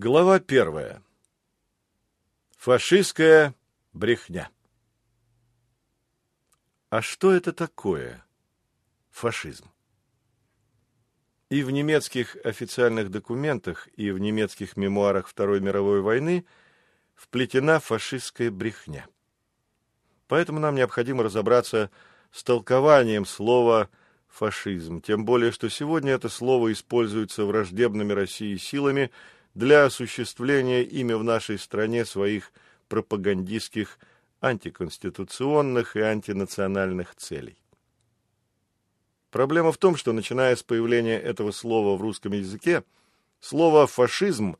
Глава первая. Фашистская брехня. А что это такое фашизм? И в немецких официальных документах, и в немецких мемуарах Второй мировой войны вплетена фашистская брехня. Поэтому нам необходимо разобраться с толкованием слова «фашизм», тем более, что сегодня это слово используется враждебными России силами – для осуществления ими в нашей стране своих пропагандистских, антиконституционных и антинациональных целей. Проблема в том, что, начиная с появления этого слова в русском языке, слово «фашизм»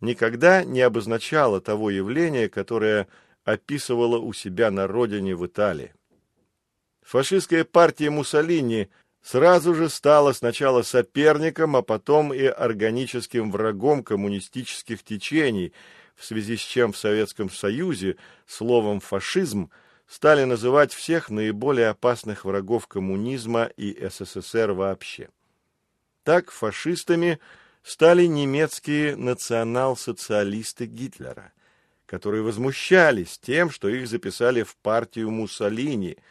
никогда не обозначало того явления, которое описывало у себя на родине в Италии. Фашистская партия Муссолини – сразу же стала сначала соперником, а потом и органическим врагом коммунистических течений, в связи с чем в Советском Союзе словом «фашизм» стали называть всех наиболее опасных врагов коммунизма и СССР вообще. Так фашистами стали немецкие национал-социалисты Гитлера, которые возмущались тем, что их записали в партию Муссолини –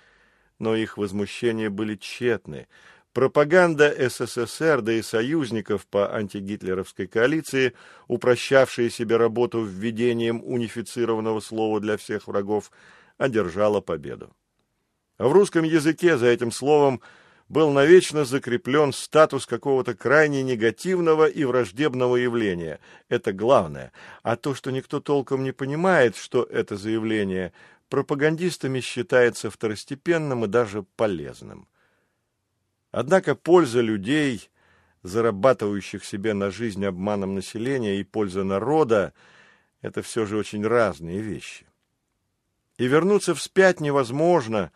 но их возмущения были тщетны. Пропаганда СССР, да и союзников по антигитлеровской коалиции, упрощавшая себе работу введением унифицированного слова для всех врагов, одержала победу. А в русском языке за этим словом был навечно закреплен статус какого-то крайне негативного и враждебного явления. Это главное. А то, что никто толком не понимает, что это заявление, пропагандистами считается второстепенным и даже полезным. Однако польза людей, зарабатывающих себе на жизнь обманом населения, и польза народа – это все же очень разные вещи. И вернуться вспять невозможно,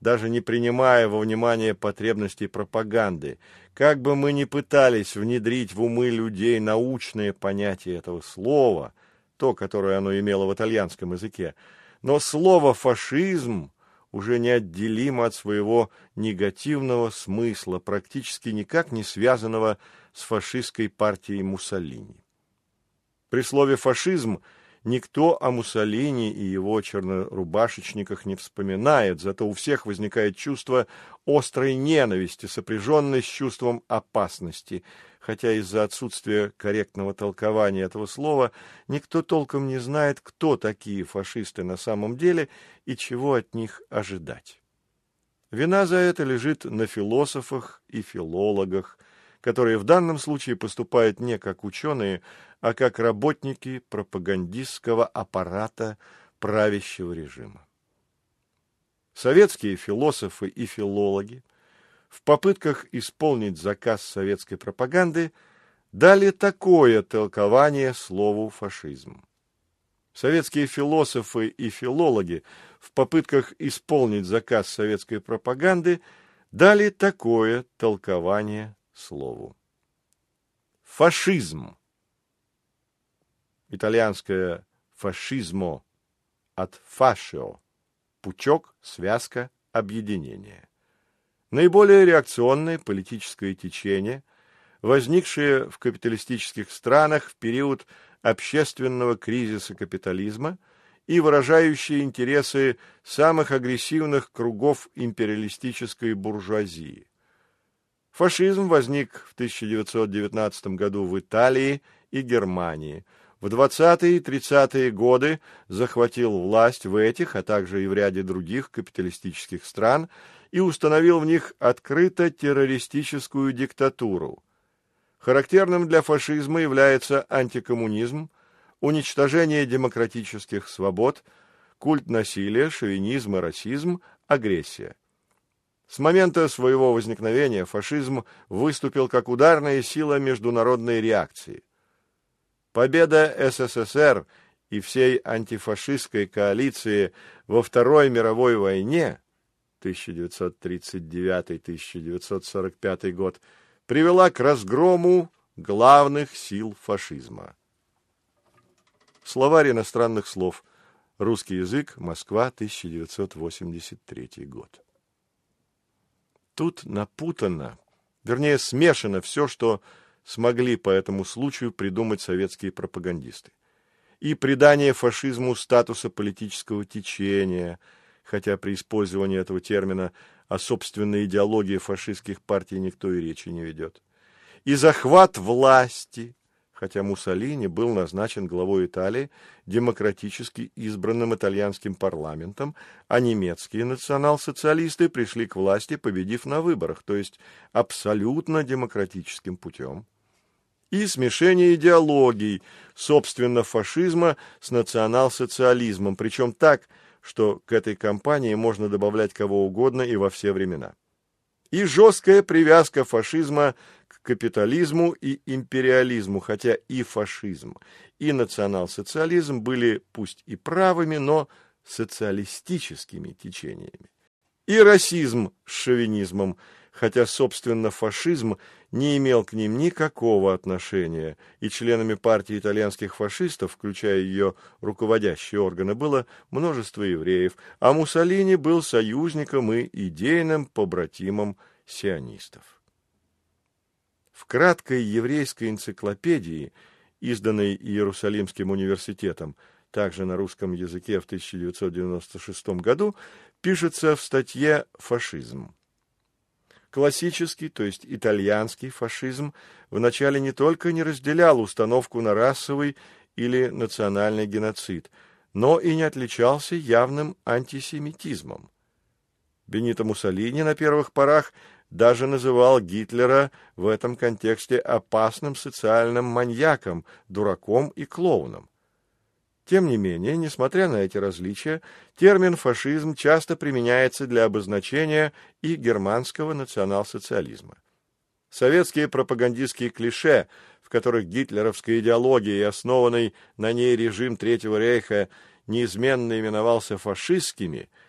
даже не принимая во внимание потребностей пропаганды. Как бы мы ни пытались внедрить в умы людей научные понятия этого слова, то, которое оно имело в итальянском языке – но слово «фашизм» уже неотделимо от своего негативного смысла, практически никак не связанного с фашистской партией Муссолини. При слове «фашизм» никто о Муссолини и его чернорубашечниках не вспоминает, зато у всех возникает чувство острой ненависти, сопряженной с чувством опасности – хотя из-за отсутствия корректного толкования этого слова никто толком не знает, кто такие фашисты на самом деле и чего от них ожидать. Вина за это лежит на философах и филологах, которые в данном случае поступают не как ученые, а как работники пропагандистского аппарата правящего режима. Советские философы и филологи в попытках исполнить заказ советской пропаганды дали такое толкование слову «фашизм». Советские философы и филологи в попытках исполнить заказ советской пропаганды дали такое толкование слову. Фашизм. Итальянское фашизмо от фашио. Пучок, связка, объединение. Наиболее реакционное политическое течение, возникшее в капиталистических странах в период общественного кризиса капитализма и выражающее интересы самых агрессивных кругов империалистической буржуазии. Фашизм возник в 1919 году в Италии и Германии. В 20-е и 30-е годы захватил власть в этих, а также и в ряде других капиталистических стран – и установил в них открыто террористическую диктатуру. Характерным для фашизма является антикоммунизм, уничтожение демократических свобод, культ насилия, шовинизм и расизм, агрессия. С момента своего возникновения фашизм выступил как ударная сила международной реакции. Победа СССР и всей антифашистской коалиции во Второй мировой войне 1939-1945 год, привела к разгрому главных сил фашизма. Словарь иностранных слов. Русский язык. Москва, 1983 год. Тут напутано, вернее, смешано все, что смогли по этому случаю придумать советские пропагандисты. И придание фашизму статуса политического течения, хотя при использовании этого термина о собственной идеологии фашистских партий никто и речи не ведет. И захват власти, хотя Муссолини был назначен главой Италии демократически избранным итальянским парламентом, а немецкие национал-социалисты пришли к власти, победив на выборах, то есть абсолютно демократическим путем. И смешение идеологий, собственно, фашизма с национал-социализмом, причем так, что к этой кампании можно добавлять кого угодно и во все времена. И жесткая привязка фашизма капитализму и империализму, хотя и фашизм, и национал-социализм были пусть и правыми, но социалистическими течениями. И расизм с шовинизмом, хотя, собственно, фашизм не имел к ним никакого отношения, и членами партии итальянских фашистов, включая ее руководящие органы, было множество евреев, а Муссолини был союзником и идейным побратимом сионистов. В краткой еврейской энциклопедии, изданной Иерусалимским университетом, также на русском языке в 1996 году, пишется в статье «Фашизм». Классический, то есть итальянский фашизм, вначале не только не разделял установку на расовый или национальный геноцид, но и не отличался явным антисемитизмом. Бенито Муссолини на первых порах даже называл Гитлера в этом контексте опасным социальным маньяком, дураком и клоуном. Тем не менее, несмотря на эти различия, термин «фашизм» часто применяется для обозначения и германского национал-социализма. Советские пропагандистские клише, в которых гитлеровская идеология и основанный на ней режим Третьего рейха неизменно именовался фашистскими –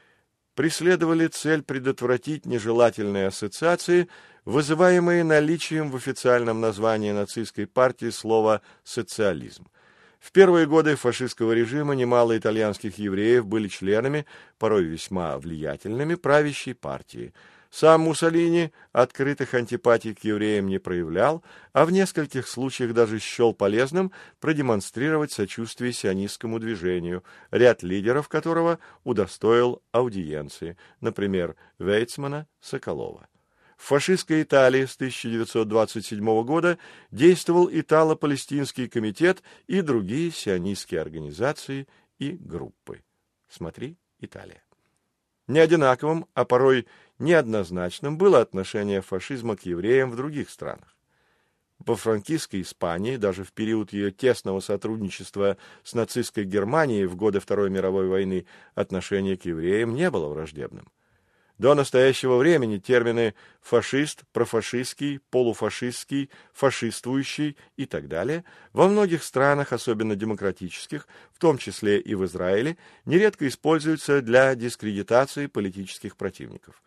преследовали цель предотвратить нежелательные ассоциации, вызываемые наличием в официальном названии нацистской партии слова «социализм». В первые годы фашистского режима немало итальянских евреев были членами, порой весьма влиятельными, правящей партии – сам Муссолини открытых антипатий к евреям не проявлял, а в нескольких случаях даже счел полезным продемонстрировать сочувствие сионистскому движению, ряд лидеров которого удостоил аудиенции, например, Вейцмана, Соколова. В фашистской Италии с 1927 года действовал Итало-Палестинский комитет и другие сионистские организации и группы. Смотри, Италия. Неодинаковым, а порой неоднозначным было отношение фашизма к евреям в других странах. Во франкистской Испании, даже в период ее тесного сотрудничества с нацистской Германией в годы Второй мировой войны, отношение к евреям не было враждебным. До настоящего времени термины «фашист», «профашистский», «полуфашистский», «фашиствующий» и так далее во многих странах, особенно демократических, в том числе и в Израиле, нередко используются для дискредитации политических противников.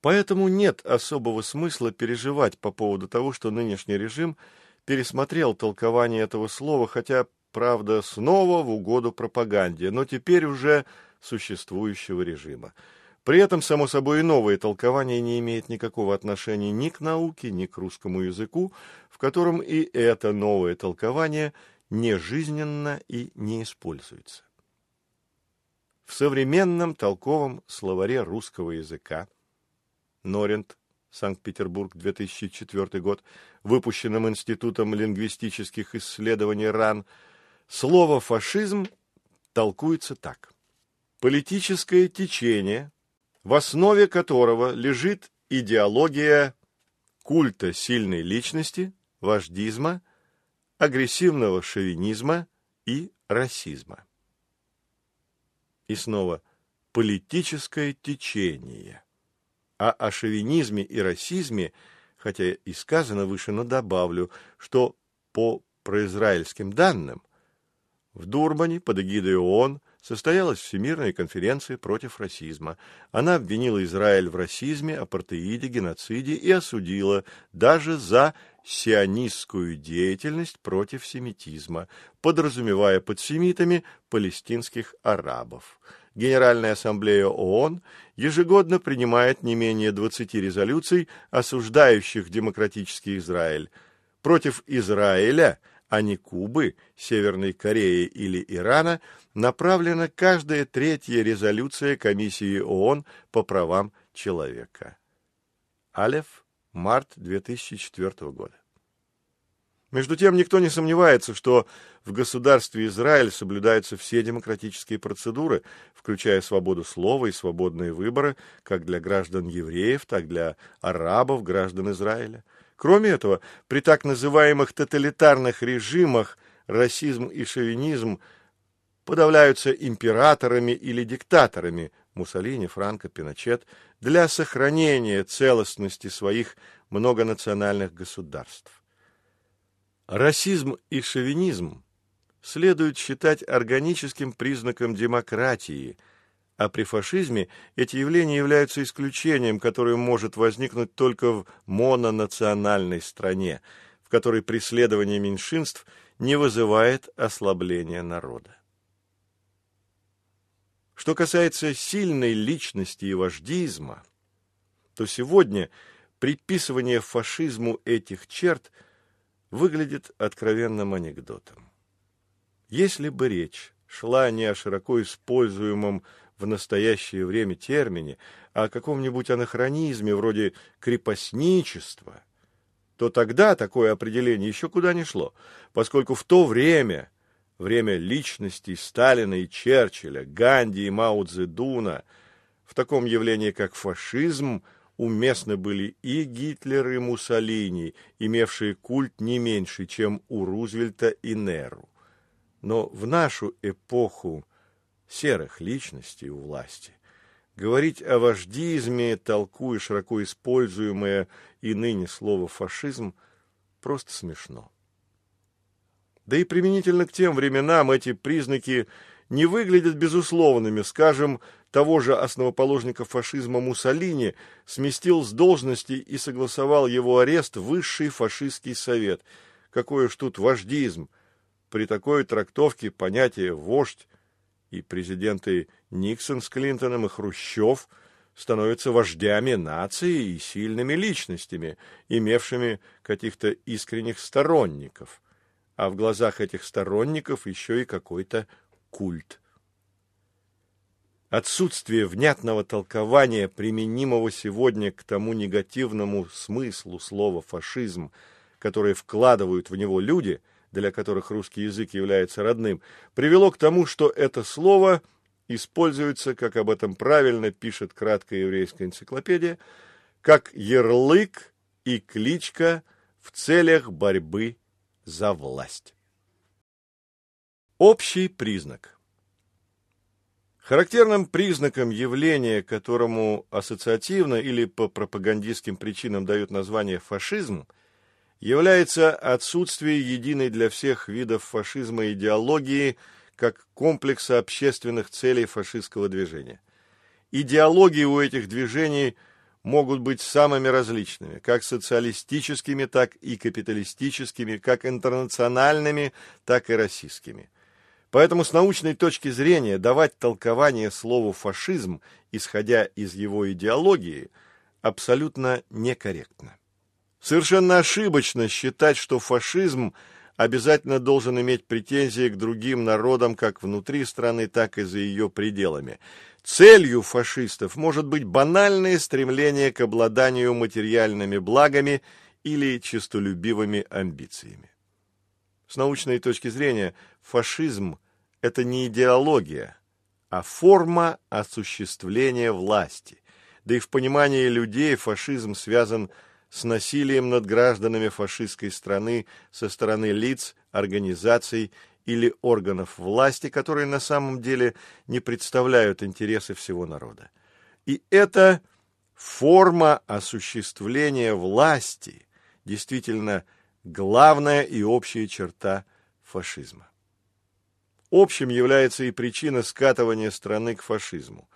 Поэтому нет особого смысла переживать по поводу того, что нынешний режим пересмотрел толкование этого слова, хотя, правда, снова в угоду пропаганде, но теперь уже существующего режима. При этом, само собой, и новое толкование не имеет никакого отношения ни к науке, ни к русскому языку, в котором и это новое толкование не жизненно и не используется. В современном толковом словаре русского языка Норент, Санкт-Петербург, 2004 год, выпущенным Институтом лингвистических исследований РАН, слово «фашизм» толкуется так. Политическое течение, в основе которого лежит идеология культа сильной личности, вождизма, агрессивного шовинизма и расизма. И снова политическое течение. А о шовинизме и расизме, хотя и сказано выше, но добавлю, что по произраильским данным в Дурбане под эгидой ООН состоялась Всемирная конференция против расизма. Она обвинила Израиль в расизме, апартеиде, геноциде и осудила даже за сионистскую деятельность против семитизма, подразумевая под семитами палестинских арабов. Генеральная ассамблея ООН ежегодно принимает не менее 20 резолюций, осуждающих демократический Израиль. Против Израиля, а не Кубы, Северной Кореи или Ирана, направлена каждая третья резолюция Комиссии ООН по правам человека. Алеф, март 2004 года. Между тем, никто не сомневается, что в государстве Израиль соблюдаются все демократические процедуры, включая свободу слова и свободные выборы, как для граждан евреев, так и для арабов, граждан Израиля. Кроме этого, при так называемых тоталитарных режимах расизм и шовинизм подавляются императорами или диктаторами Муссолини, Франко, Пиночет для сохранения целостности своих многонациональных государств. Расизм и шовинизм следует считать органическим признаком демократии, а при фашизме эти явления являются исключением, которое может возникнуть только в мононациональной стране, в которой преследование меньшинств не вызывает ослабления народа. Что касается сильной личности и вождизма, то сегодня приписывание фашизму этих черт – выглядит откровенным анекдотом. Если бы речь шла не о широко используемом в настоящее время термине, о каком-нибудь анахронизме вроде крепостничества, то тогда такое определение еще куда ни шло, поскольку в то время, время личностей Сталина и Черчилля, Ганди и Мао Цзэдуна, в таком явлении, как фашизм, уместны были и Гитлер, и Муссолини, имевшие культ не меньше, чем у Рузвельта и Неру. Но в нашу эпоху серых личностей у власти говорить о вождизме, толкуя широко используемое и ныне слово «фашизм», просто смешно. Да и применительно к тем временам эти признаки не выглядят безусловными, скажем, того же основоположника фашизма Муссолини сместил с должности и согласовал его арест высший фашистский совет. Какой уж тут вождизм! При такой трактовке понятие «вождь» и президенты Никсон с Клинтоном и Хрущев становятся вождями нации и сильными личностями, имевшими каких-то искренних сторонников. А в глазах этих сторонников еще и какой-то культ. Отсутствие внятного толкования, применимого сегодня к тому негативному смыслу слова «фашизм», которое вкладывают в него люди, для которых русский язык является родным, привело к тому, что это слово используется, как об этом правильно пишет краткая еврейская энциклопедия, как ярлык и кличка в целях борьбы за власть. Общий признак – Характерным признаком явления, которому ассоциативно или по пропагандистским причинам дают название фашизм, является отсутствие единой для всех видов фашизма идеологии как комплекса общественных целей фашистского движения. Идеологии у этих движений могут быть самыми различными, как социалистическими, так и капиталистическими, как интернациональными, так и российскими – Поэтому с научной точки зрения давать толкование слову «фашизм», исходя из его идеологии, абсолютно некорректно. Совершенно ошибочно считать, что фашизм обязательно должен иметь претензии к другим народам как внутри страны, так и за ее пределами. Целью фашистов может быть банальное стремление к обладанию материальными благами или честолюбивыми амбициями. С научной точки зрения фашизм – это не идеология, а форма осуществления власти. Да и в понимании людей фашизм связан с насилием над гражданами фашистской страны со стороны лиц, организаций или органов власти, которые на самом деле не представляют интересы всего народа. И это форма осуществления власти действительно – главная и общая черта фашизма. Общим является и причина скатывания страны к фашизму.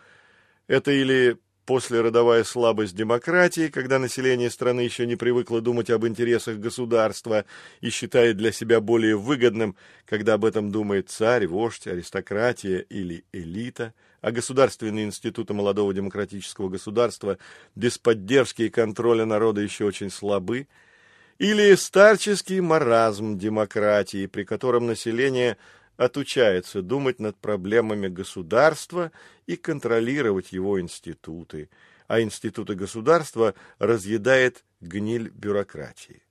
Это или послеродовая слабость демократии, когда население страны еще не привыкло думать об интересах государства и считает для себя более выгодным, когда об этом думает царь, вождь, аристократия или элита, а государственные институты молодого демократического государства без поддержки и контроля народа еще очень слабы – или старческий маразм демократии, при котором население отучается думать над проблемами государства и контролировать его институты, а институты государства разъедает гниль бюрократии.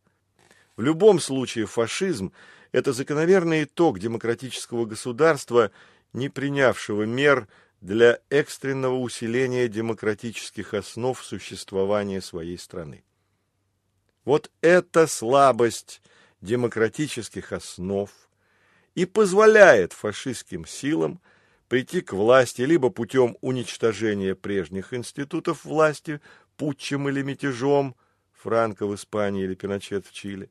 В любом случае фашизм – это закономерный итог демократического государства, не принявшего мер для экстренного усиления демократических основ существования своей страны. Вот эта слабость демократических основ и позволяет фашистским силам прийти к власти либо путем уничтожения прежних институтов власти, путчем или мятежом, Франко в Испании или Пиночет в Чили,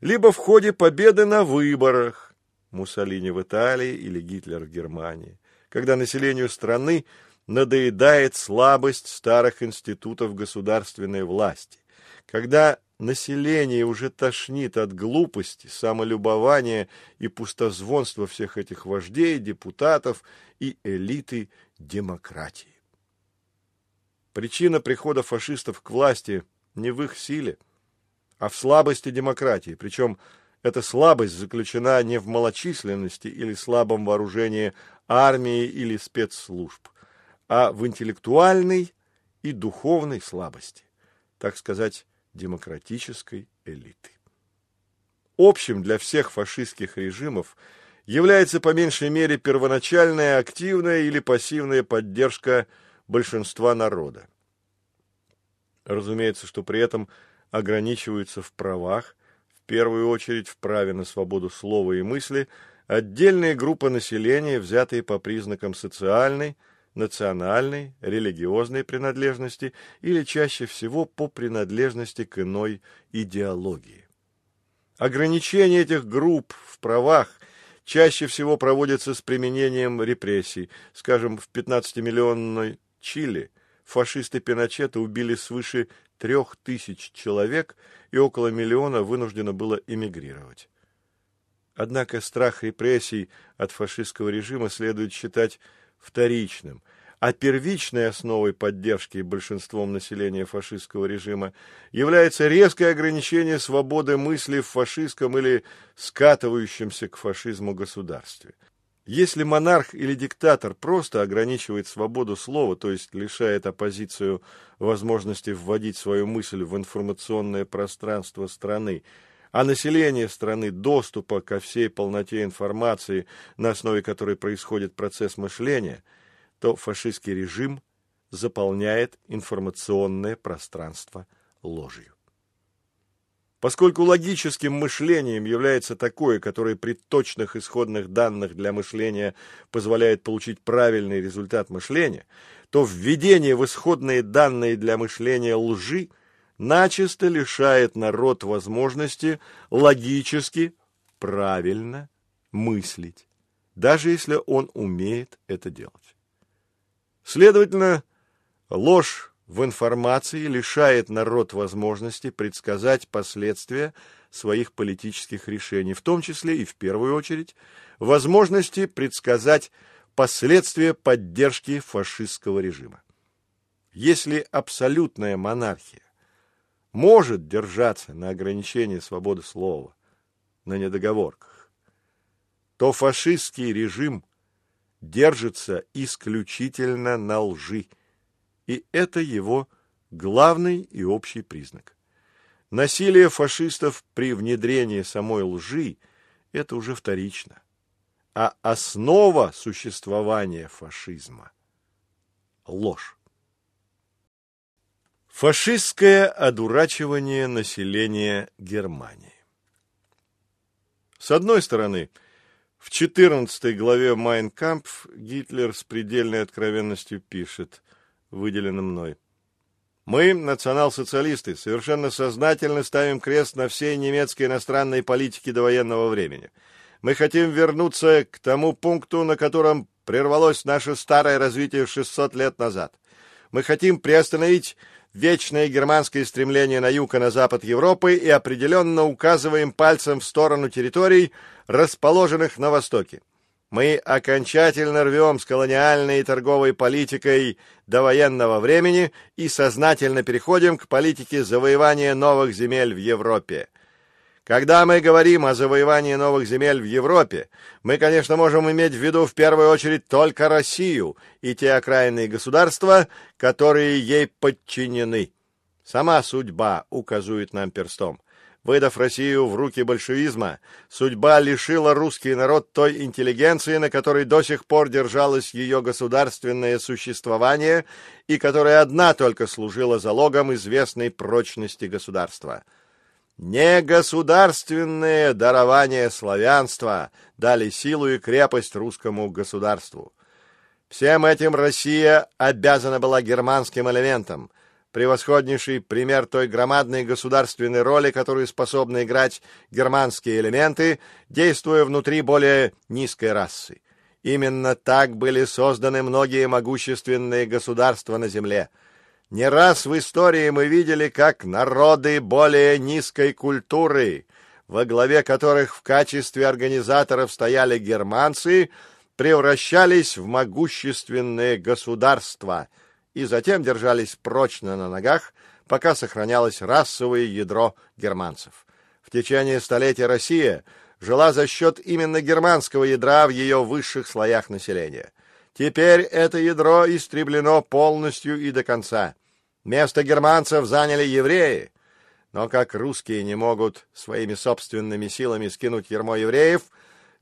либо в ходе победы на выборах, Муссолини в Италии или Гитлер в Германии, когда населению страны надоедает слабость старых институтов государственной власти, когда население уже тошнит от глупости, самолюбования и пустозвонства всех этих вождей, депутатов и элиты демократии. Причина прихода фашистов к власти не в их силе, а в слабости демократии, причем эта слабость заключена не в малочисленности или слабом вооружении армии или спецслужб, а в интеллектуальной и духовной слабости, так сказать, демократической элиты. Общим для всех фашистских режимов является по меньшей мере первоначальная активная или пассивная поддержка большинства народа. Разумеется, что при этом ограничиваются в правах, в первую очередь в праве на свободу слова и мысли, отдельные группы населения, взятые по признакам социальной, национальной, религиозной принадлежности или чаще всего по принадлежности к иной идеологии. Ограничение этих групп в правах чаще всего проводится с применением репрессий. Скажем, в 15-миллионной Чили фашисты Пиночета убили свыше трех тысяч человек, и около миллиона вынуждено было эмигрировать. Однако страх репрессий от фашистского режима следует считать вторичным, а первичной основой поддержки большинством населения фашистского режима является резкое ограничение свободы мысли в фашистском или скатывающемся к фашизму государстве. Если монарх или диктатор просто ограничивает свободу слова, то есть лишает оппозицию возможности вводить свою мысль в информационное пространство страны, а население страны доступа ко всей полноте информации, на основе которой происходит процесс мышления, то фашистский режим заполняет информационное пространство ложью. Поскольку логическим мышлением является такое, которое при точных исходных данных для мышления позволяет получить правильный результат мышления, то введение в исходные данные для мышления лжи – начисто лишает народ возможности логически правильно мыслить, даже если он умеет это делать. Следовательно, ложь в информации лишает народ возможности предсказать последствия своих политических решений, в том числе и в первую очередь возможности предсказать последствия поддержки фашистского режима. Если абсолютная монархия может держаться на ограничении свободы слова, на недоговорках, то фашистский режим держится исключительно на лжи, и это его главный и общий признак. Насилие фашистов при внедрении самой лжи – это уже вторично. А основа существования фашизма – ложь. Фашистское одурачивание населения Германии. С одной стороны, в 14 главе «Майн Кампф» Гитлер с предельной откровенностью пишет, выделено мной. «Мы, национал-социалисты, совершенно сознательно ставим крест на всей немецкой иностранной политике до военного времени. Мы хотим вернуться к тому пункту, на котором прервалось наше старое развитие 600 лет назад. Мы хотим приостановить вечное германское стремление на юг и на запад Европы и определенно указываем пальцем в сторону территорий, расположенных на востоке. Мы окончательно рвем с колониальной и торговой политикой до военного времени и сознательно переходим к политике завоевания новых земель в Европе. Когда мы говорим о завоевании новых земель в Европе, мы, конечно, можем иметь в виду в первую очередь только Россию и те окраинные государства, которые ей подчинены. Сама судьба указывает нам перстом. Выдав Россию в руки большевизма, судьба лишила русский народ той интеллигенции, на которой до сих пор держалось ее государственное существование и которая одна только служила залогом известной прочности государства. Не государственные дарования славянства дали силу и крепость русскому государству. Всем этим Россия обязана была германским элементам, превосходнейший пример той громадной государственной роли, которую способны играть германские элементы, действуя внутри более низкой расы. Именно так были созданы многие могущественные государства на Земле – не раз в истории мы видели, как народы более низкой культуры, во главе которых в качестве организаторов стояли германцы, превращались в могущественные государства и затем держались прочно на ногах, пока сохранялось расовое ядро германцев. В течение столетия Россия жила за счет именно германского ядра в ее высших слоях населения – Теперь это ядро истреблено полностью и до конца. Место германцев заняли евреи. Но как русские не могут своими собственными силами скинуть ермо евреев,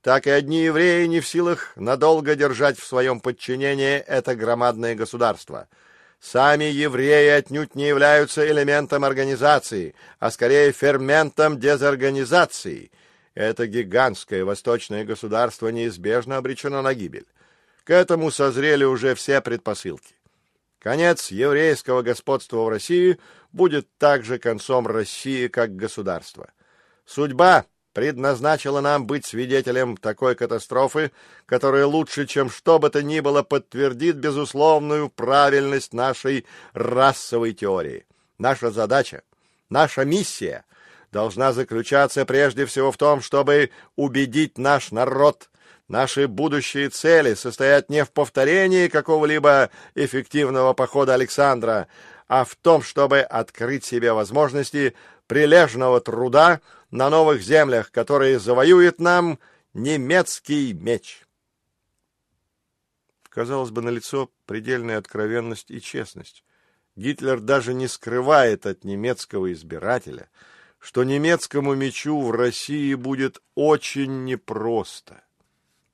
так и одни евреи не в силах надолго держать в своем подчинении это громадное государство. Сами евреи отнюдь не являются элементом организации, а скорее ферментом дезорганизации. Это гигантское восточное государство неизбежно обречено на гибель. К этому созрели уже все предпосылки. Конец еврейского господства в России будет также концом России как государства. Судьба предназначила нам быть свидетелем такой катастрофы, которая лучше, чем что бы то ни было, подтвердит безусловную правильность нашей расовой теории. Наша задача, наша миссия должна заключаться прежде всего в том, чтобы убедить наш народ Наши будущие цели состоят не в повторении какого-либо эффективного похода Александра, а в том, чтобы открыть себе возможности прилежного труда на новых землях, которые завоюет нам немецкий меч. Казалось бы, налицо предельная откровенность и честность. Гитлер даже не скрывает от немецкого избирателя, что немецкому мечу в России будет очень непросто.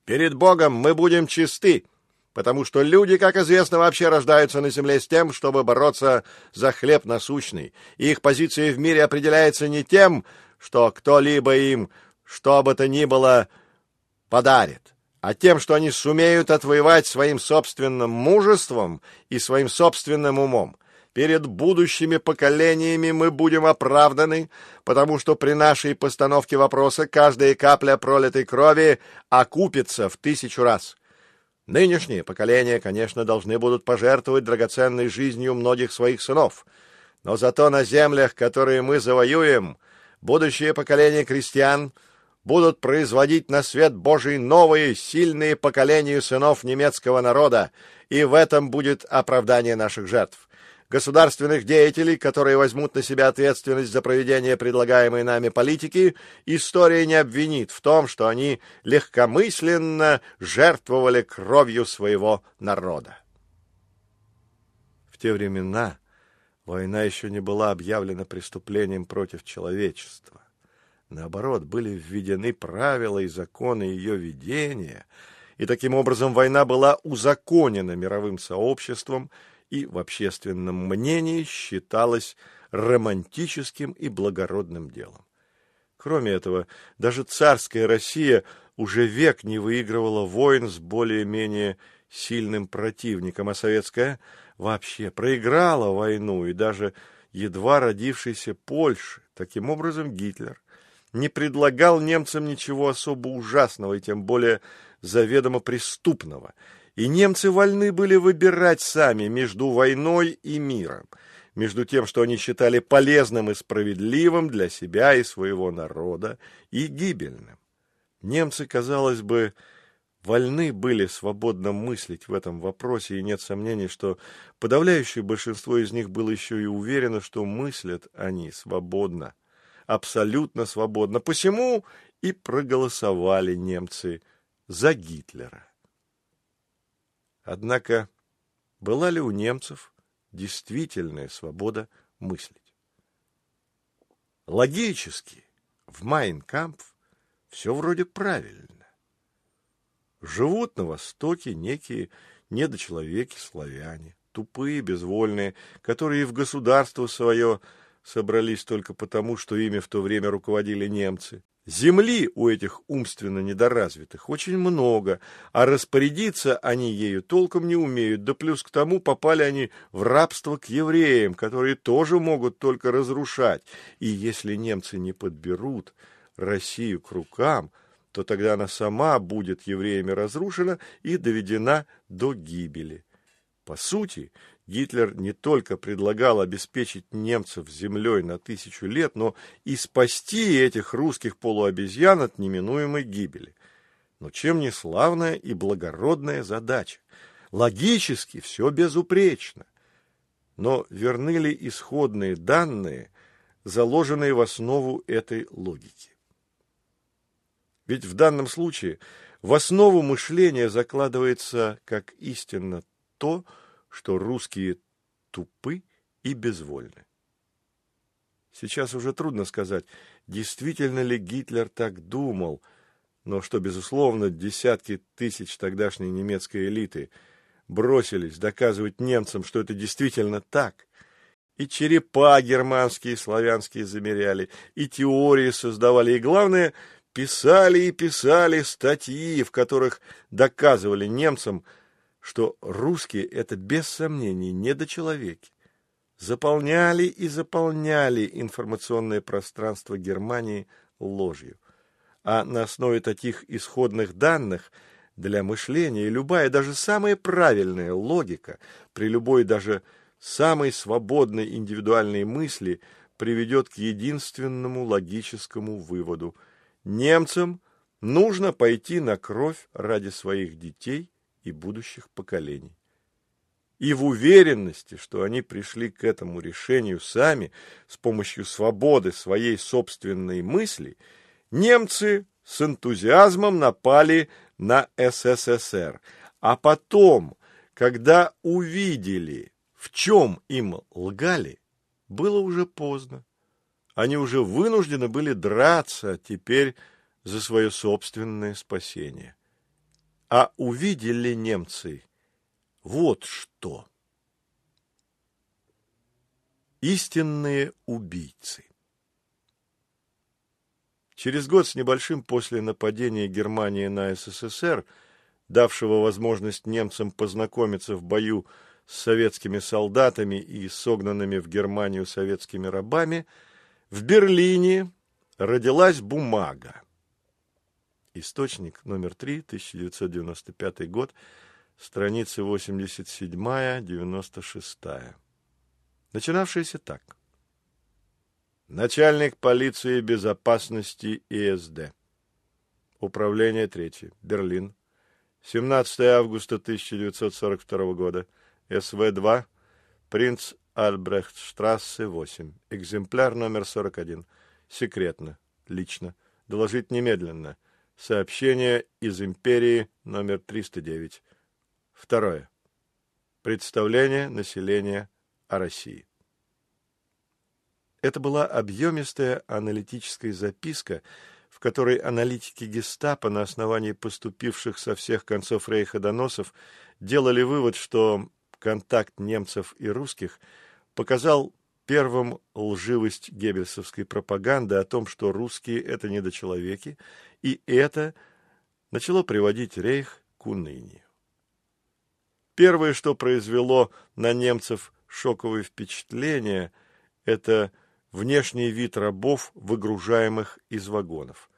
Перед Богом мы будем чисты, потому что люди, как известно, вообще рождаются на земле с тем, чтобы бороться за хлеб насущный, их позиция в мире определяется не тем, что кто-либо им что бы то ни было подарит, а тем, что они сумеют отвоевать своим собственным мужеством и своим собственным умом. Перед будущими поколениями мы будем оправданы, потому что при нашей постановке вопроса каждая капля пролитой крови окупится в тысячу раз. Нынешние поколения, конечно, должны будут пожертвовать драгоценной жизнью многих своих сынов, но зато на землях, которые мы завоюем, будущее поколение крестьян будут производить на свет Божий новые, сильные поколения сынов немецкого народа, и в этом будет оправдание наших жертв государственных деятелей, которые возьмут на себя ответственность за проведение предлагаемой нами политики, история не обвинит в том, что они легкомысленно жертвовали кровью своего народа. В те времена война еще не была объявлена преступлением против человечества. Наоборот, были введены правила и законы ее ведения, и таким образом война была узаконена мировым сообществом и в общественном мнении считалось романтическим и благородным делом. Кроме этого, даже царская Россия уже век не выигрывала войн с более-менее сильным противником, а советская вообще проиграла войну и даже едва родившейся Польше. Таким образом, Гитлер не предлагал немцам ничего особо ужасного и тем более заведомо преступного – и немцы вольны были выбирать сами между войной и миром, между тем, что они считали полезным и справедливым для себя и своего народа, и гибельным. Немцы, казалось бы, вольны были свободно мыслить в этом вопросе, и нет сомнений, что подавляющее большинство из них было еще и уверено, что мыслят они свободно. абсолютно свободно. Посему и проголосовали немцы за Гитлера. Однако была ли у немцев действительная свобода мыслить? Логически в Майнкампф все вроде правильно. Живут на Востоке некие недочеловеки-славяне, тупые, безвольные, которые в государство свое собрались только потому, что ими в то время руководили немцы. Земли у этих умственно недоразвитых очень много, а распорядиться они ею толком не умеют, да плюс к тому попали они в рабство к евреям, которые тоже могут только разрушать. И если немцы не подберут Россию к рукам, то тогда она сама будет евреями разрушена и доведена до гибели. По сути, Гитлер не только предлагал обеспечить немцев землей на тысячу лет, но и спасти этих русских полуобезьян от неминуемой гибели. Но чем не славная и благородная задача? Логически все безупречно. Но верны ли исходные данные, заложенные в основу этой логики? Ведь в данном случае в основу мышления закладывается как истинно то, что что русские тупы и безвольны. Сейчас уже трудно сказать, действительно ли Гитлер так думал, но что, безусловно, десятки тысяч тогдашней немецкой элиты бросились доказывать немцам, что это действительно так. И черепа германские и славянские замеряли, и теории создавали, и, главное, писали и писали статьи, в которых доказывали немцам, что русские — это без сомнений недочеловеки, заполняли и заполняли информационное пространство Германии ложью. А на основе таких исходных данных для мышления любая, даже самая правильная логика при любой даже самой свободной индивидуальной мысли приведет к единственному логическому выводу. Немцам нужно пойти на кровь ради своих детей и будущих поколений. И в уверенности, что они пришли к этому решению сами с помощью свободы своей собственной мысли, немцы с энтузиазмом напали на СССР. А потом, когда увидели, в чем им лгали, было уже поздно. Они уже вынуждены были драться теперь за свое собственное спасение. А увидели немцы вот что. Истинные убийцы. Через год с небольшим после нападения Германии на СССР, давшего возможность немцам познакомиться в бою с советскими солдатами и согнанными в Германию советскими рабами, в Берлине родилась бумага, Источник номер 3, 1995 год, страницы 87-96. Начинавшаяся так. Начальник полиции безопасности ИСД. Управление 3. Берлин. 17 августа 1942 года. СВ-2. Принц Альбрехтштрассе, 8. Экземпляр номер 41. Секретно. Лично. Доложить немедленно. Сообщение из империи номер 309. Второе. Представление населения о России. Это была объемистая аналитическая записка, в которой аналитики гестапо на основании поступивших со всех концов рейха доносов делали вывод, что контакт немцев и русских показал первым лживость геббельсовской пропаганды о том, что русские – это недочеловеки, и это начало приводить Рейх к унынию. Первое, что произвело на немцев шоковое впечатление, это внешний вид рабов, выгружаемых из вагонов.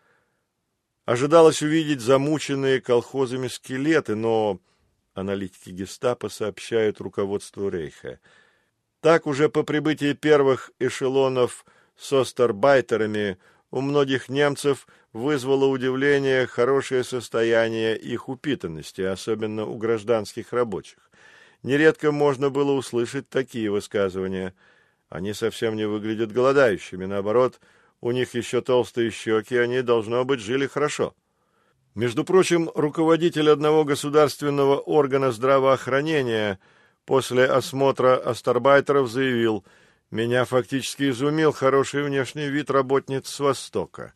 Ожидалось увидеть замученные колхозами скелеты, но аналитики гестапо сообщают руководству Рейха. Так уже по прибытии первых эшелонов с остарбайтерами у многих немцев вызвало удивление хорошее состояние их упитанности, особенно у гражданских рабочих. Нередко можно было услышать такие высказывания. Они совсем не выглядят голодающими, наоборот, У них еще толстые щеки, они, должно быть, жили хорошо. Между прочим, руководитель одного государственного органа здравоохранения после осмотра астарбайтеров заявил, «Меня фактически изумил хороший внешний вид работниц с Востока.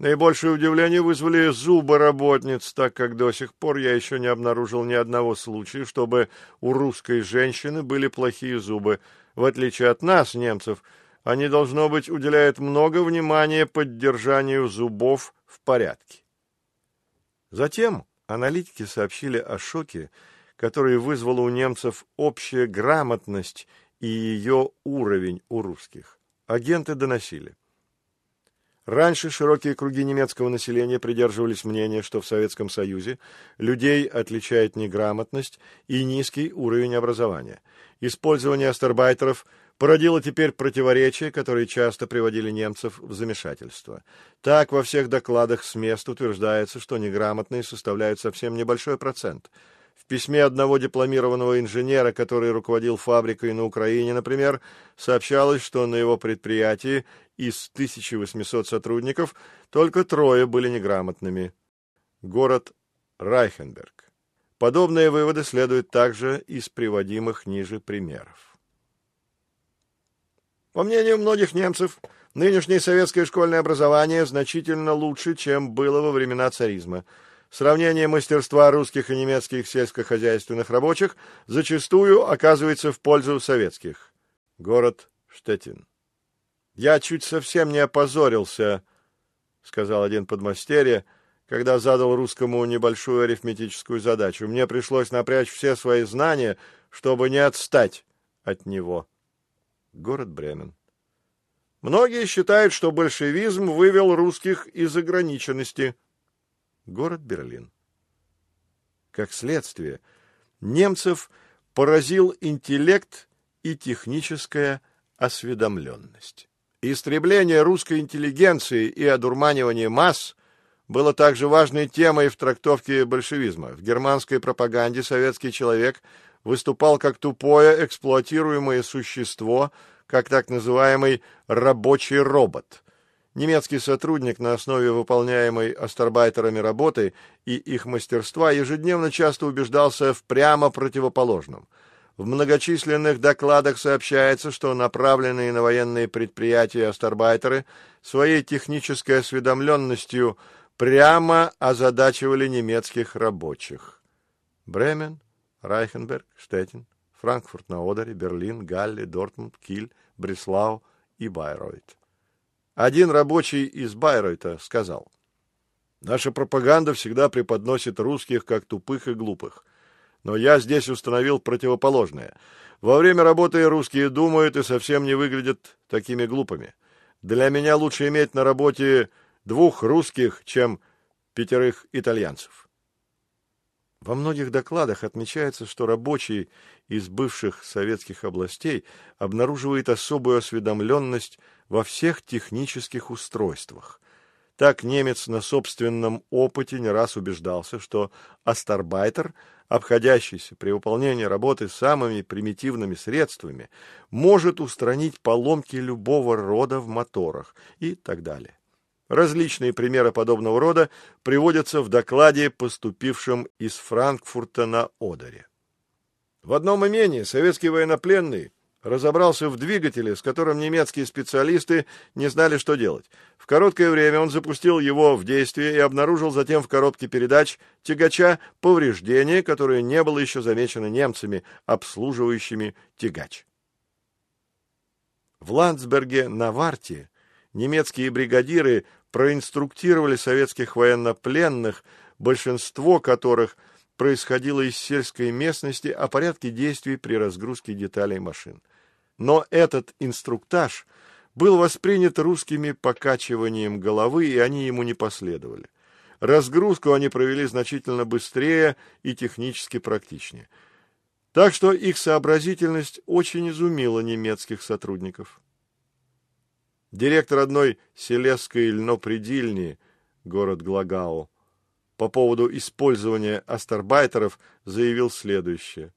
Наибольшее удивление вызвали зубы работниц, так как до сих пор я еще не обнаружил ни одного случая, чтобы у русской женщины были плохие зубы. В отличие от нас, немцев, они, должно быть, уделяют много внимания поддержанию зубов в порядке. Затем аналитики сообщили о шоке, который вызвала у немцев общая грамотность и ее уровень у русских. Агенты доносили. Раньше широкие круги немецкого населения придерживались мнения, что в Советском Союзе людей отличает неграмотность и низкий уровень образования. Использование астарбайтеров – породило теперь противоречия, которые часто приводили немцев в замешательство. Так во всех докладах с мест утверждается, что неграмотные составляют совсем небольшой процент. В письме одного дипломированного инженера, который руководил фабрикой на Украине, например, сообщалось, что на его предприятии из 1800 сотрудников только трое были неграмотными. Город Райхенберг. Подобные выводы следуют также из приводимых ниже примеров. По мнению многих немцев, нынешнее советское школьное образование значительно лучше, чем было во времена царизма. Сравнение мастерства русских и немецких сельскохозяйственных рабочих зачастую оказывается в пользу советских. Город Штетин. «Я чуть совсем не опозорился», — сказал один подмастерье, когда задал русскому небольшую арифметическую задачу. «Мне пришлось напрячь все свои знания, чтобы не отстать от него» город Бремен. Многие считают, что большевизм вывел русских из ограниченности. Город Берлин. Как следствие, немцев поразил интеллект и техническая осведомленность. Истребление русской интеллигенции и одурманивание масс было также важной темой в трактовке большевизма. В германской пропаганде советский человек выступал как тупое эксплуатируемое существо, как так называемый «рабочий робот». Немецкий сотрудник на основе выполняемой астарбайтерами работы и их мастерства ежедневно часто убеждался в прямо противоположном. В многочисленных докладах сообщается, что направленные на военные предприятия астарбайтеры своей технической осведомленностью прямо озадачивали немецких рабочих. Бремен, Райхенберг, Штеттин, Франкфурт на Одере, Берлин, Галли, Дортмунд, Киль, Бреслау и Байройт. Один рабочий из Байройта сказал, «Наша пропаганда всегда преподносит русских как тупых и глупых. Но я здесь установил противоположное. Во время работы русские думают и совсем не выглядят такими глупыми. Для меня лучше иметь на работе двух русских, чем пятерых итальянцев. Во многих докладах отмечается, что рабочий из бывших советских областей обнаруживает особую осведомленность во всех технических устройствах. Так немец на собственном опыте не раз убеждался, что астарбайтер, обходящийся при выполнении работы самыми примитивными средствами, может устранить поломки любого рода в моторах и так далее. Различные примеры подобного рода приводятся в докладе, поступившем из Франкфурта на Одере. В одном имении советский военнопленный разобрался в двигателе, с которым немецкие специалисты не знали, что делать. В короткое время он запустил его в действие и обнаружил затем в коробке передач тягача повреждение, которое не было еще замечено немцами, обслуживающими тягач. В Ландсберге на Варте немецкие бригадиры проинструктировали советских военнопленных, большинство которых происходило из сельской местности, о порядке действий при разгрузке деталей машин. Но этот инструктаж был воспринят русскими покачиванием головы, и они ему не последовали. Разгрузку они провели значительно быстрее и технически практичнее. Так что их сообразительность очень изумила немецких сотрудников. Директор одной селесской льнопредельни, город Глагао, по поводу использования астарбайтеров заявил следующее.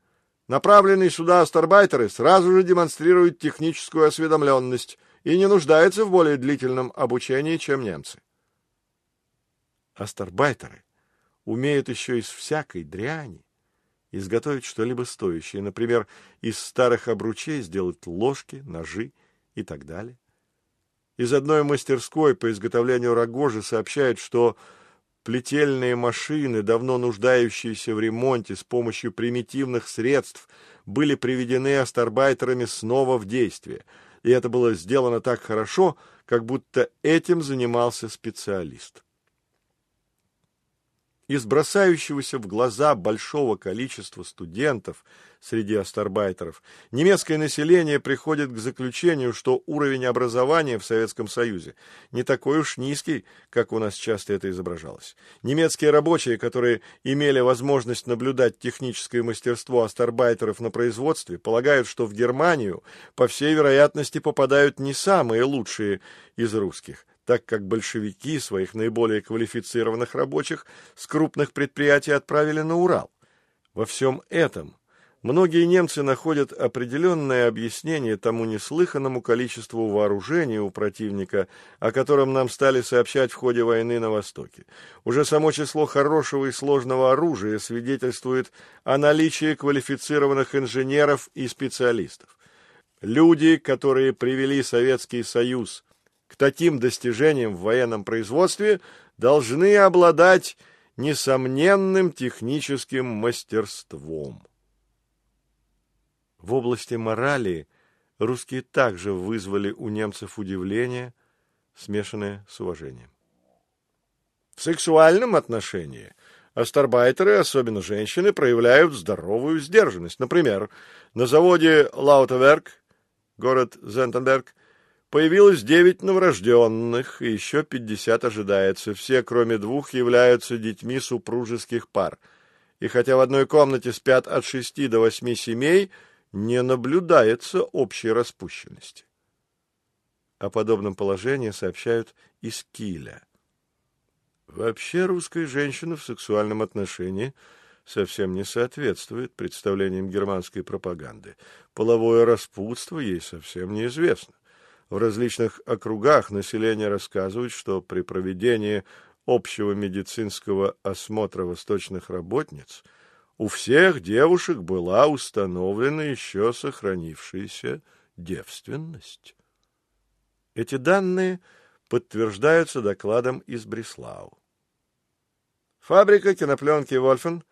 Направленные сюда астарбайтеры сразу же демонстрируют техническую осведомленность и не нуждается в более длительном обучении, чем немцы. Астарбайтеры умеют еще из всякой дряни изготовить что-либо стоящее, например, из старых обручей сделать ложки, ножи и так далее. Из одной мастерской по изготовлению рогожи сообщают, что плетельные машины, давно нуждающиеся в ремонте с помощью примитивных средств, были приведены астарбайтерами снова в действие. И это было сделано так хорошо, как будто этим занимался специалист. Из бросающегося в глаза большого количества студентов среди астарбайтеров немецкое население приходит к заключению, что уровень образования в Советском Союзе не такой уж низкий, как у нас часто это изображалось. Немецкие рабочие, которые имели возможность наблюдать техническое мастерство астарбайтеров на производстве, полагают, что в Германию, по всей вероятности, попадают не самые лучшие из русских так как большевики своих наиболее квалифицированных рабочих с крупных предприятий отправили на Урал. Во всем этом многие немцы находят определенное объяснение тому неслыханному количеству вооружения у противника, о котором нам стали сообщать в ходе войны на Востоке. Уже само число хорошего и сложного оружия свидетельствует о наличии квалифицированных инженеров и специалистов. Люди, которые привели Советский Союз к таким достижениям в военном производстве должны обладать несомненным техническим мастерством. В области морали русские также вызвали у немцев удивление, смешанное с уважением. В сексуальном отношении астарбайтеры, особенно женщины, проявляют здоровую сдержанность. Например, на заводе Лаутеверк, город Зентенберг, Появилось девять новорожденных, и еще пятьдесят ожидается. Все, кроме двух, являются детьми супружеских пар. И хотя в одной комнате спят от шести до восьми семей, не наблюдается общей распущенности. О подобном положении сообщают из Киля. Вообще русская женщина в сексуальном отношении совсем не соответствует представлениям германской пропаганды. Половое распутство ей совсем неизвестно. В различных округах население рассказывает, что при проведении общего медицинского осмотра восточных работниц у всех девушек была установлена еще сохранившаяся девственность. Эти данные подтверждаются докладом из Бреслау. Фабрика кинопленки «Вольфен»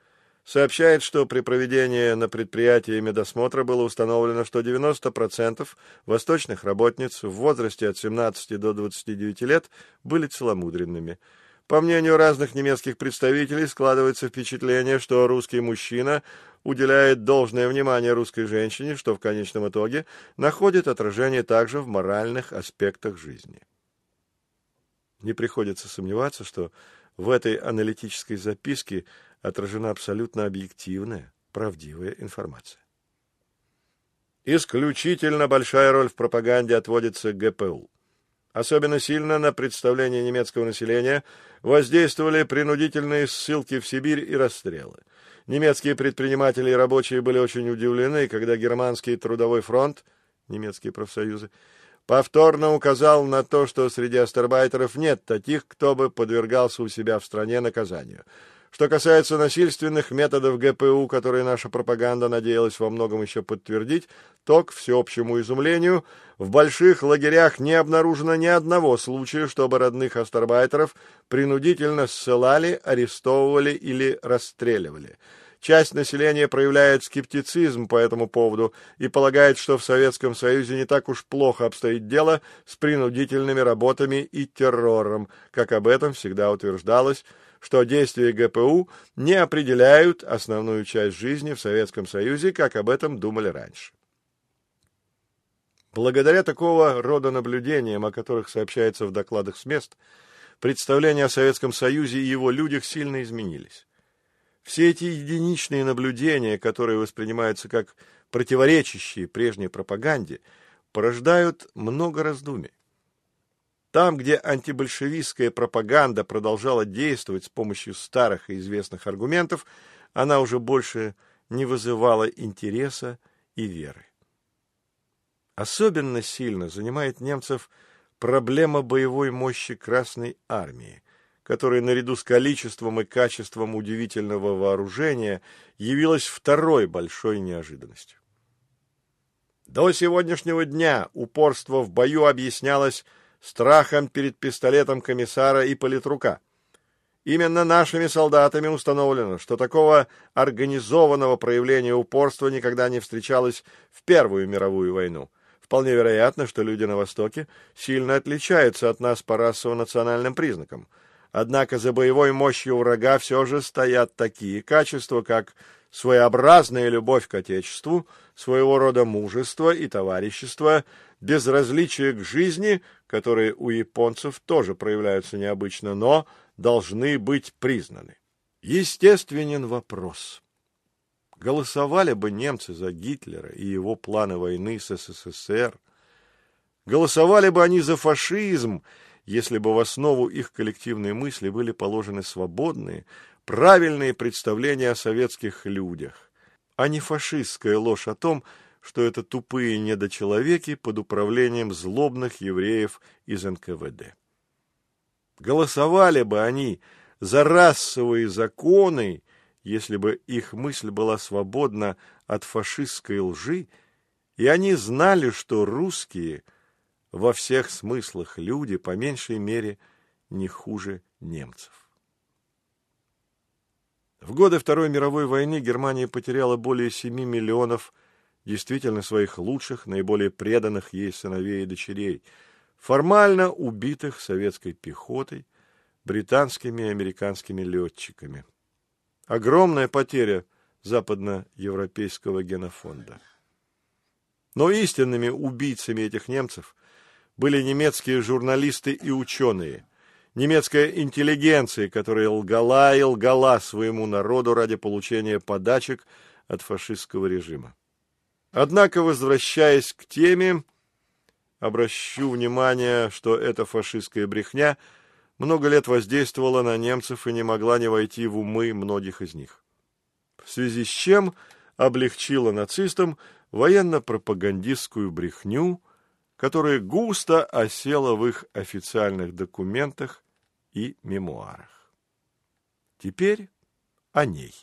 сообщает, что при проведении на предприятии медосмотра было установлено, что 90% восточных работниц в возрасте от 17 до 29 лет были целомудренными. По мнению разных немецких представителей, складывается впечатление, что русский мужчина уделяет должное внимание русской женщине, что в конечном итоге находит отражение также в моральных аспектах жизни. Не приходится сомневаться, что в этой аналитической записке отражена абсолютно объективная, правдивая информация. Исключительно большая роль в пропаганде отводится ГПУ. Особенно сильно на представление немецкого населения воздействовали принудительные ссылки в Сибирь и расстрелы. Немецкие предприниматели и рабочие были очень удивлены, когда германский трудовой фронт, немецкие профсоюзы, повторно указал на то, что среди астарбайтеров нет таких, кто бы подвергался у себя в стране наказанию. Что касается насильственных методов ГПУ, которые наша пропаганда надеялась во многом еще подтвердить, то, к всеобщему изумлению, в больших лагерях не обнаружено ни одного случая, чтобы родных астарбайтеров принудительно ссылали, арестовывали или расстреливали. Часть населения проявляет скептицизм по этому поводу и полагает, что в Советском Союзе не так уж плохо обстоит дело с принудительными работами и террором, как об этом всегда утверждалось, что действия ГПУ не определяют основную часть жизни в Советском Союзе, как об этом думали раньше. Благодаря такого рода наблюдениям, о которых сообщается в докладах с мест, представления о Советском Союзе и его людях сильно изменились. Все эти единичные наблюдения, которые воспринимаются как противоречащие прежней пропаганде, порождают много раздумий. Там, где антибольшевистская пропаганда продолжала действовать с помощью старых и известных аргументов, она уже больше не вызывала интереса и веры. Особенно сильно занимает немцев проблема боевой мощи Красной Армии, которая наряду с количеством и качеством удивительного вооружения явилась второй большой неожиданностью. До сегодняшнего дня упорство в бою объяснялось страхом перед пистолетом комиссара и политрука. Именно нашими солдатами установлено, что такого организованного проявления упорства никогда не встречалось в Первую мировую войну. Вполне вероятно, что люди на Востоке сильно отличаются от нас по расово-национальным признакам – Однако за боевой мощью врага все же стоят такие качества, как своеобразная любовь к Отечеству, своего рода мужество и товарищество, безразличие к жизни, которые у японцев тоже проявляются необычно, но должны быть признаны. Естественен вопрос. Голосовали бы немцы за Гитлера и его планы войны с СССР? Голосовали бы они за фашизм если бы в основу их коллективной мысли были положены свободные, правильные представления о советских людях, а не фашистская ложь о том, что это тупые недочеловеки под управлением злобных евреев из НКВД. Голосовали бы они за расовые законы, если бы их мысль была свободна от фашистской лжи, и они знали, что русские – во всех смыслах люди, по меньшей мере, не хуже немцев. В годы Второй мировой войны Германия потеряла более 7 миллионов действительно своих лучших, наиболее преданных ей сыновей и дочерей, формально убитых советской пехотой, британскими и американскими летчиками. Огромная потеря западноевропейского генофонда. Но истинными убийцами этих немцев были немецкие журналисты и ученые, немецкая интеллигенция, которая лгала и лгала своему народу ради получения подачек от фашистского режима. Однако, возвращаясь к теме, обращу внимание, что эта фашистская брехня много лет воздействовала на немцев и не могла не войти в умы многих из них. В связи с чем облегчила нацистам военно-пропагандистскую брехню – которая густо осела в их официальных документах и мемуарах. Теперь о ней.